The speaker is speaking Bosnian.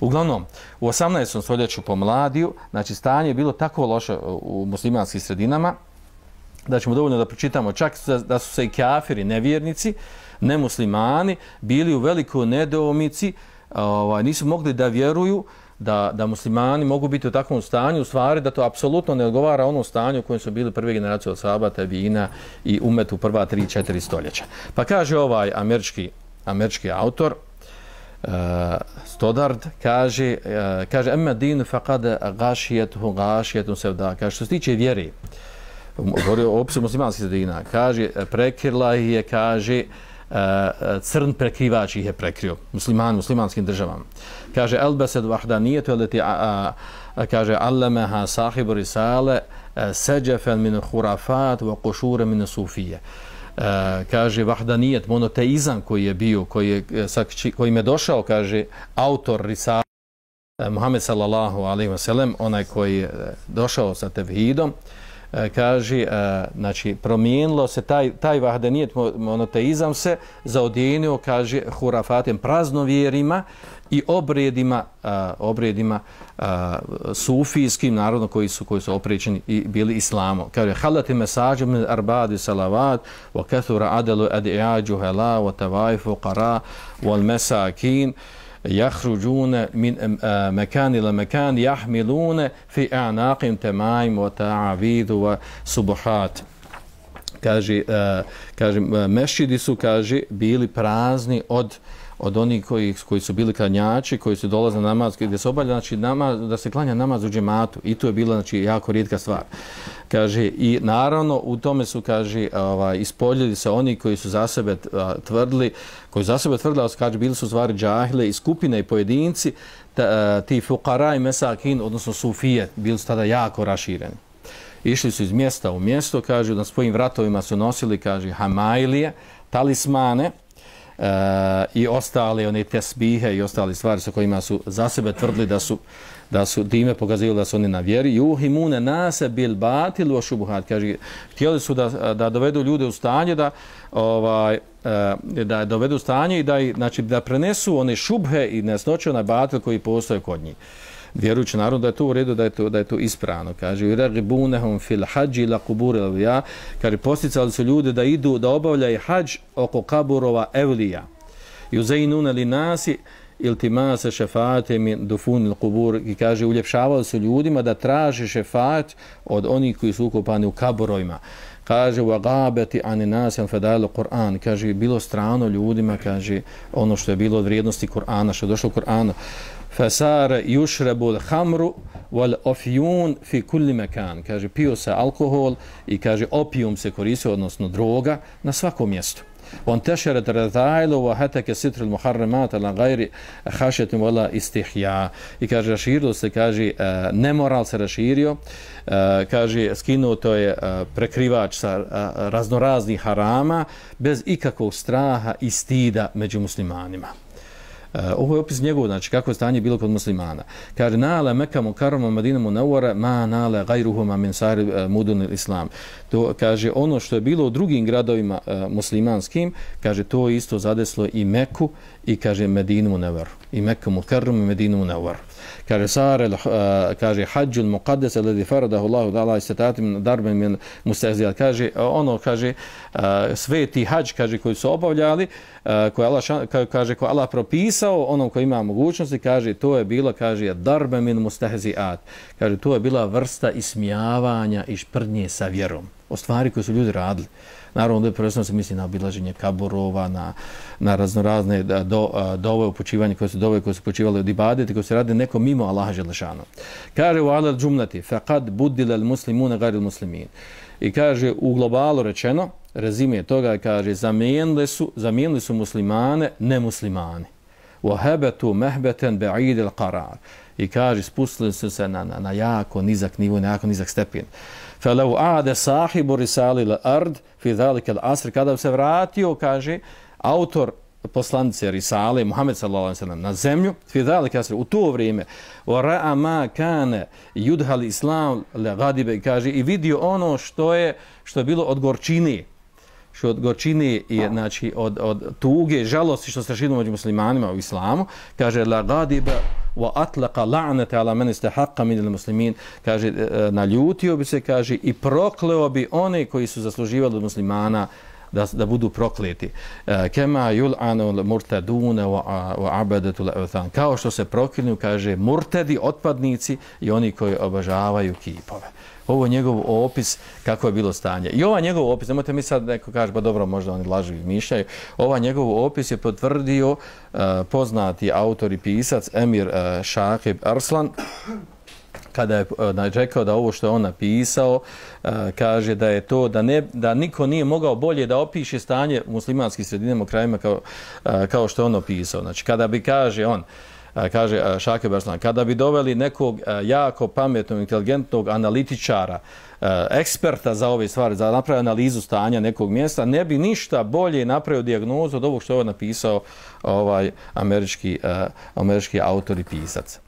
Uglavnom, u 18. stoljeću po mladiju, znači stanje je bilo tako loše uh, u muslimanskim sredinama, da ćemo dovoljno da pročitamo čak da su se i kafiri, nevjernici, nemuslimani, bili u velikoj nedomici, uh, ovaj, nisu mogli da vjeruju da, da muslimani mogu biti u takvom stanju, u stvari da to apsolutno ne odgovara onom stanju u kojem su bili prve generacije od Sabata, Vina i Umet u prva 3-4 stoljeća. Pa kaže ovaj američki, američki autor, uh, Stodard, kaže, uh, kaže, emma din faqad gašijetu, gašijetu sawda kaže, što se tiče vjeri, govori o opisu muslimanskih sredina, kaže, prekirla je, kaže, uh, crn prekrivač ih je prekrio, musliman, muslimanskim državama kaže elbesed vahdanijetu allati kaže allamaha sahibu risale eh, e, seđefen min khurafat wa qushur min sufiyya e, kaže vahdanijet monoteizam koji je bio koji je, e, sa kojim je došao kaže autor Risala, e, Muhammed sallallahu alaihi wa sallam onaj koji je e, došao sa tevhidom E, kaže, e, znači, promijenilo se taj, taj vahdanijet monoteizam se zaodijenio, kaže, hurafatem praznovjerima i obredima, e, obredima sufijskim, narodno, koji su, koji su oprećeni i bili islamo. Kaže, halati mesađu min arbadi salavat, wa kathura adalu adi'ađu hela, wa tavajfu qara, wal mesakin, jahruđune min mekan ila mekan jahmilune fi a'naqim temaim wa ta'avidu wa subuhat kaže, e, uh, kaže e, mešidi su kaže bili prazni od od onih koji, koji su bili klanjači, koji su dolaze na namaz, gdje se obalja, znači, namaz, da se klanja namaz u džematu. I to je bila, znači, jako rijetka stvar. Kaže, i naravno, u tome su, kaže, e, ovaj, ispoljili se oni koji su za sebe tvrdili, koji za sebe tvrdili, kaže, bili su stvari džahile i skupine i pojedinci, ta, ti fukara i mesakin, odnosno sufije, bili su tada jako rašireni. Išli su iz mjesta u mjesto, kaže, na svojim vratovima su nosili, kaže, hamajlije, talismane, e, i ostale one tesbihe i ostale stvari sa kojima su za sebe tvrdili da su da su dime pokazivali da su oni na vjeri. Juhimune nase bil batil wa shubuhat. Kaže htjeli su da, da dovedu ljude u stanje da ovaj e, da dovedu u stanje i da znači da prenesu one šubhe i nesnoće na batil koji postoje kod njih vjerujući naravno da je to u redu, da je to, da je to ispravno. Kaže, i ragibunehum fil hađi la kubure evlija. Kaže, posticali su ljudi da idu, da obavljaju hađ oko kaburova evlija. I uzeinune li nasi iltimase šefate min dufun il kubur. I kaže, uljepšavali su ljudima da traže šefat od onih koji su ukopani u kaburovima. Kaže, wa gabeti ani nas al fadailu Kur'an. Kaže, bilo strano ljudima, kaže, ono što je bilo od vrijednosti Kur'ana, što je došlo u Kur'anu fasara yushrabu al-khamru wal-afyun fi kulli makan. Kaže pio se alkohol i kaže opium se koristi odnosno droga na svakom mjestu. On tešere trazailu wa hataka sitr al-muharramat ala ghairi khashyati wala istihya. I kaže raširilo se kaže e, nemoral se raširio. E, kaže skinuo to je e, prekrivač sa raznoraznih harama bez ikakvog straha i stida među muslimanima. Eh, ovo je opis njegov, znači kako je stanje bilo kod muslimana. Kaže, nale meka mu karama madina mu neuvara, ma nale gajruhuma min sari uh, mudun islam. To kaže, ono što je bilo u drugim gradovima uh, muslimanskim, kaže, to isto zadeslo i Meku i kaže Medinu mu nevar. I Meku mu i Medinu mu kaže sar uh, eh, kaže hajjul muqaddas alladhi faradahu Allah ta'ala istatatim darben min mustahziyat kaže ono kaže uh, sveti hadž kaže koji su obavljali eh, uh, koji Allah kaže ko Allah propisao onom ko ima mogućnosti kaže to je bilo kaže darben min mustahziyat kaže to je bila vrsta ismijavanja i šprdnje sa vjerom. O stvari koje su ljudi radili. Naravno, ovdje prvenstveno se misli na obilaženje kaburova, na, na raznorazne do, dove upočivanje koje su dove koje su upočivali od ibadete, koje se rade neko mimo Allaha Želešanu. Kaže u alal džumlati, faqad buddila al muslimuna gari muslimin. I kaže u globalu rečeno, rezime toga, kaže, zamijenili su, zamijenili su muslimane nemuslimani. Wahabatu mahbatan ba'id al qarar i kaže spustili su se na, na, na jako nizak nivo, na jako nizak stepen. Felau ade sahibu risali la ard fi zalika al asr kada se vratio kaže autor poslanice risale Muhammed sallallahu alejhi ve sellem na zemlju fi zalik asr u to vrijeme wa ra'a ma kana yudhal islam la gadibe kaže i vidio ono što je što je bilo od gorčine što od gorčine i znači od od tuge žalosti što se raširilo među muslimanima u islamu kaže la ghadibe wa atlaqa la'nata ala man istahaqqa min al-muslimin kaže naljutio bi se kaže i prokleo bi one koji su zasluživali od muslimana da, da budu prokleti. E, kema yul'anu murtaduna wa, abadatul abadatu al Kao što se proklinju, kaže, murtedi, otpadnici i oni koji obožavaju kipove. Ovo je njegov opis kako je bilo stanje. I ova njegov opis, nemojte mi sad neko kaže, pa dobro, možda oni lažu i mišljaju, ova njegov opis je potvrdio uh, poznati autor i pisac Emir e, uh, Šakib Arslan, kada je uh, rekao da ovo što je on napisao, eh, kaže da je to da ne da niko nije mogao bolje da opiše stanje muslimanskih sredinama krajima kao, eh, kao što je on opisao. Znači, kada bi kaže on, kaže Šake Berslan, kada bi doveli nekog jako pametnog, inteligentnog analitičara, eksperta za ove stvari, za napravio analizu stanja nekog mjesta, ne bi ništa bolje napravio dijagnozu od ovog što je napisao ovaj američki, američki autor i pisac.